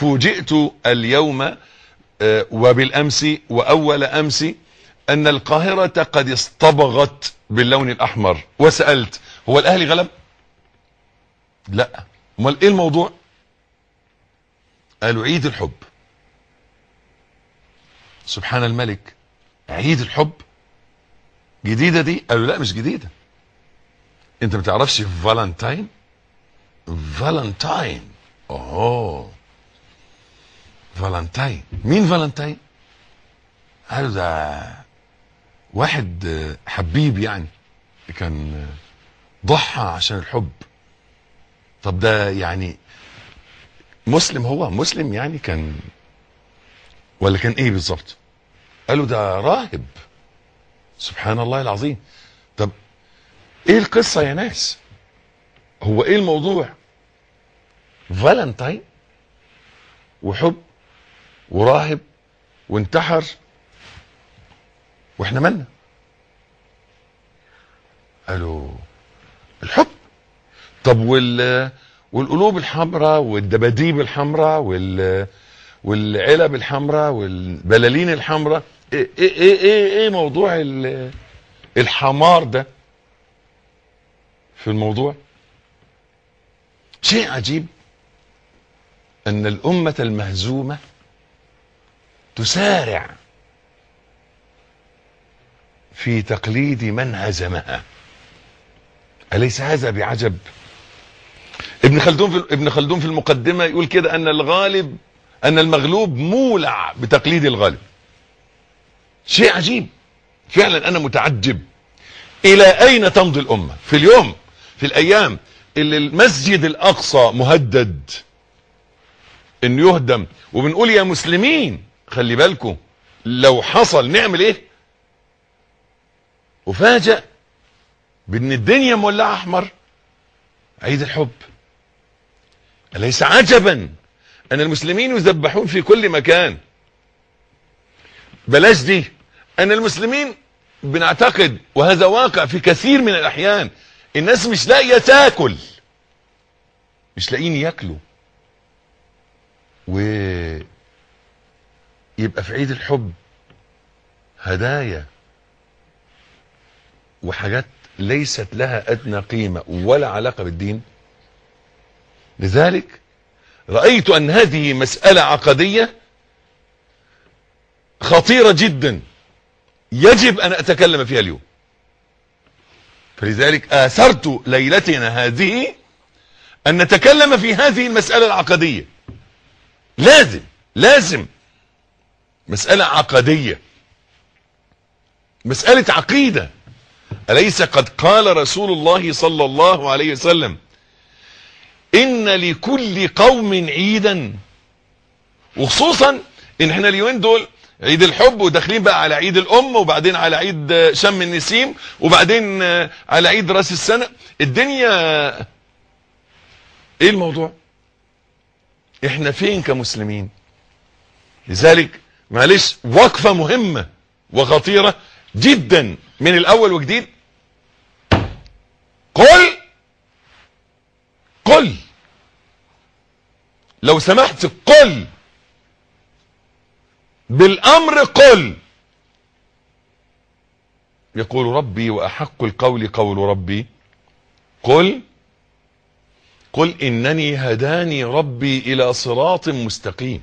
فوجئت اليوم آه، وبالأمس وأول أمس أن القاهرة قد اصطبغت باللون الأحمر. وسألت هو الأهلي غلب؟ لا. أمال إيه الموضوع؟ قالوا عيد الحب. سبحان الملك عيد الحب؟ جديدة دي؟ قالوا لا مش جديدة. أنت ما تعرفش فالنتاين؟ فالنتاين. أوه. فالنتاين. مين فالنتاين؟ قالوا ده واحد آه، حبيب يعني كان آه، ضحى عشان الحب. طب ده يعني مسلم هو؟ مسلم يعني كان ولا كان إيه بالظبط؟ قالوا ده راهب. سبحان الله العظيم. طب إيه القصة يا ناس؟ هو إيه الموضوع؟ فالنتاين وحب وراهب وانتحر وإحنا مالنا. قالوا الحب. طب وال والقلوب الحمراء والدباديب الحمراء وال والعلب الحمراء والبلالين الحمراء. إيه إيه إيه إيه, إيه موضوع ال- الحمار ده في الموضوع؟ شيء عجيب أن الأمة المهزومة تسارع في تقليد من هزمها. أليس هذا بعجب؟ ابن خلدون في ابن خلدون في المقدمة يقول كده أن الغالب أن المغلوب مولع بتقليد الغالب. شيء عجيب. فعلا أنا متعجب. إلى أين تمضي الأمة؟ في اليوم في الأيام اللي المسجد الأقصى مهدد انه يهدم وبنقول يا مسلمين خلي بالكم لو حصل نعمل إيه؟ وفاجأ بإن الدنيا مولعة أحمر. عيد الحب. أليس عجبا أن المسلمين يذبحون في كل مكان؟ بلاش دي. أن المسلمين بنعتقد وهذا واقع في كثير من الأحيان الناس مش لاقية تاكل. مش لاقيين ياكلوا. و يبقى في عيد الحب هدايا وحاجات ليست لها أدنى قيمة ولا علاقة بالدين. لذلك رأيت أن هذه مسألة عقدية خطيرة جدا يجب أن أتكلم فيها اليوم. فلذلك آثرت ليلتنا هذه أن نتكلم في هذه المسألة العقدية. لازم لازم مسألة عقدية. مسألة عقيدة. أليس قد قال رسول الله صلى الله عليه وسلم إن لكل قوم عيدا؟ وخصوصا إن إحنا اليومين دول عيد الحب وداخلين بقى على عيد الأم وبعدين على عيد شم النسيم وبعدين على عيد رأس السنة. الدنيا إيه الموضوع؟ إحنا فين كمسلمين؟ لذلك معلش وقفة مهمة وخطيرة جدا من الأول وجديد. قل قل. لو سمحت قل. بالأمر قل. يقول ربي وأحق القول قول ربي. قل قل إنني هداني ربي إلى صراط مستقيم.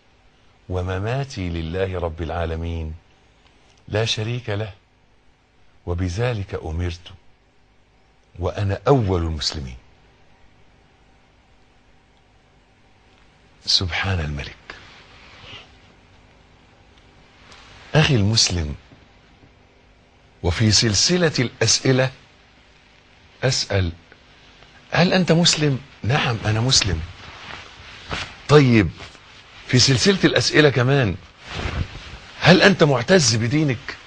ومماتي لله رب العالمين. لا شريك له وبذلك أمرت وأنا أول المسلمين. سبحان الملك. أخي المسلم وفي سلسلة الأسئلة أسأل هل أنت مسلم؟ نعم أنا مسلم. طيب في سلسلة الأسئلة كمان. هل أنت معتز بدينك؟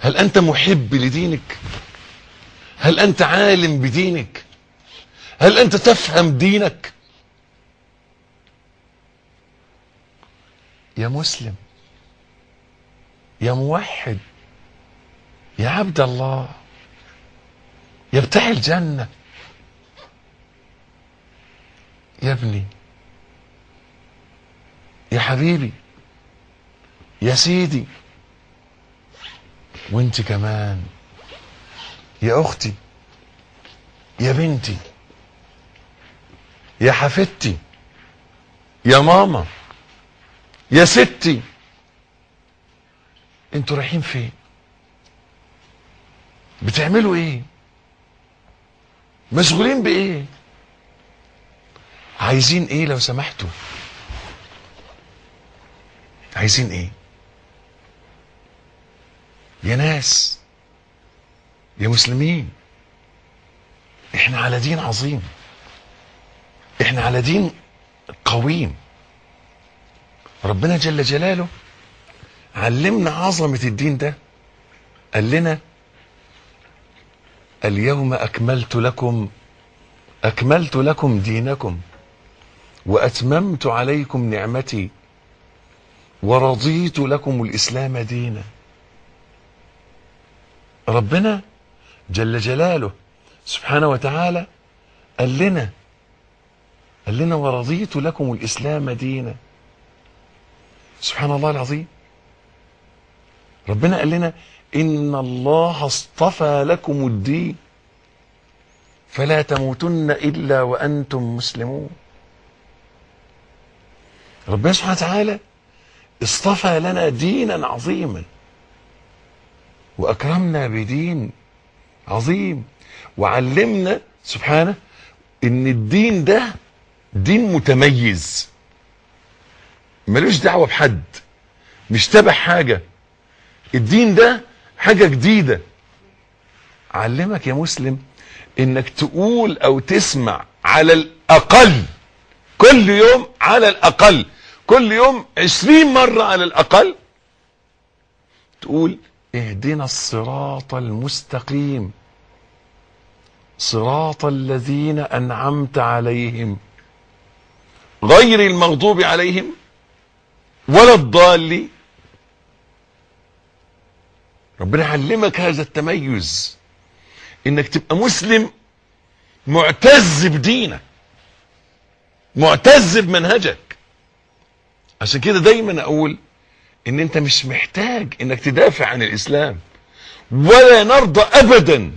هل أنت محب لدينك؟ هل أنت عالم بدينك؟ هل أنت تفهم دينك؟ يا مسلم يا موحد يا عبد الله يا بتاع الجنة يا ابني يا حبيبي يا سيدي وانت كمان يا أختي يا بنتي يا حفيدتي يا ماما يا ستي. أنتوا رايحين فين؟ بتعملوا إيه؟ مشغولين بإيه؟ عايزين إيه لو سمحتوا؟ عايزين إيه؟ يا ناس يا مسلمين إحنا على دين عظيم إحنا على دين قويم. ربنا جل جلاله علمنا عظمة الدين ده قال لنا اليوم أكملت لكم أكملت لكم دينكم وأتممت عليكم نعمتي. ورضيت لكم الإسلام دينا. ربنا جل جلاله سبحانه وتعالى قال لنا قال لنا ورضيت لكم الإسلام دينا. سبحان الله العظيم. ربنا قال لنا إن الله اصطفى لكم الدين. فلا تموتن إلا وأنتم مسلمون. ربنا سبحانه وتعالى اصطفى لنا دينا عظيما. وأكرمنا بدين عظيم. وعلمنا سبحانه إن الدين ده دين متميز. ملوش دعوة بحد. مش تبع حاجة. الدين ده حاجة جديدة. علمك يا مسلم إنك تقول أو تسمع على الأقل. كل يوم على الأقل. كل يوم عشرين مرة على الأقل تقول اهدنا الصراط المستقيم. صراط الذين أنعمت عليهم. غير المغضوب عليهم ولا الضالين. ربنا علمك هذا التميز. إنك تبقى مسلم معتز بدينك معتز بمنهجك. عشان كده دايما أقول إن أنت مش محتاج إنك تدافع عن الإسلام ولا نرضى ابدا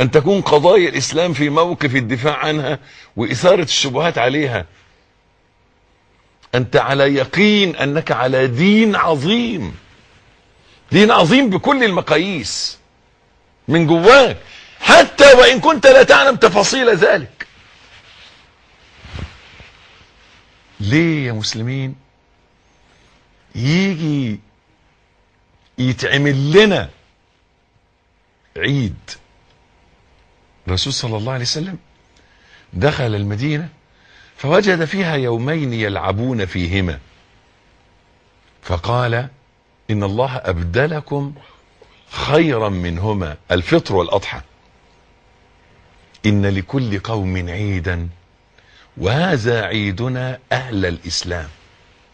أن تكون قضايا الإسلام في موقف الدفاع عنها وإثارة الشبهات عليها. أنت على يقين أنك على دين عظيم دين عظيم بكل المقاييس من جواك. حتى وإن كنت لا تعلم تفاصيل ذلك. ليه يا مسلمين؟ يجي يتعمل لنا عيد. الرسول صلى الله عليه وسلم دخل المدينة فوجد فيها يومين يلعبون فيهما. فقال إن الله أبدلكم خيرا منهما الفطر والأضحى. إن لكل قوم عيدا. وهذا عيدنا أهل الإسلام